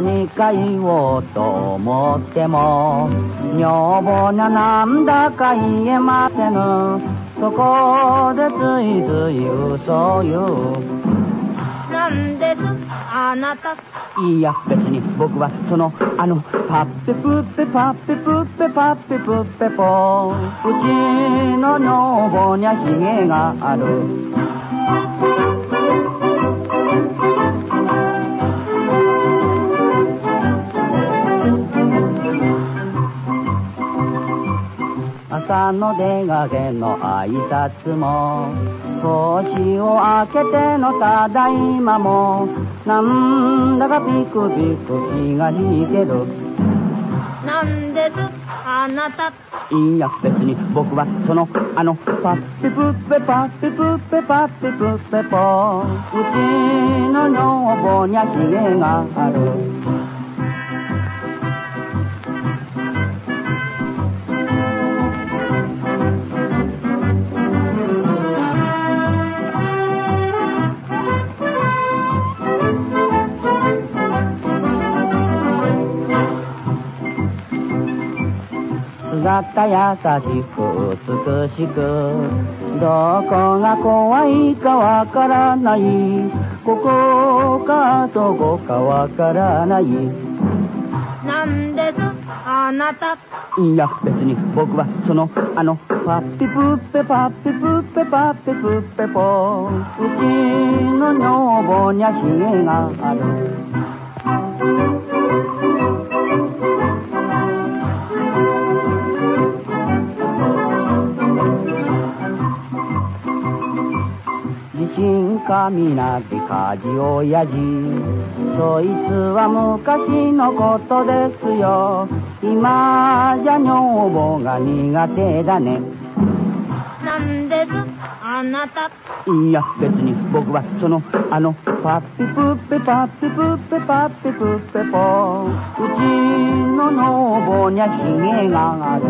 ようと思っても女房にゃなんだか言えませぬ。そこでついつい嘘を言う。なんですあなた？いや別に僕はそのあのパッペプッペパッペプッペパッペプッペポ。うちの女房にゃヒゲがある朝の出かけの挨拶も年を明けてのただいまもなんだかピクピク気が引ける。なんですあなた。いや別に僕はそのあのパッピプッペパッピプッペパッピプッペポうちの女房にゃヒゲがある姿優しく美しくどこが怖いかわからないここかどこかわからないなんですあなた。いや別に僕はそのあのパッピプッペパッピプッペパッピプッペポうちの女房にゃヒゲがある地震かみなき火事親父そいつは昔のことですよ。今じゃ女房が苦手だね。なんです？あなた。いや別に僕はそのあのパッピプッペパッピプッペパッピプッペポ。うちの女房にゃヒゲがある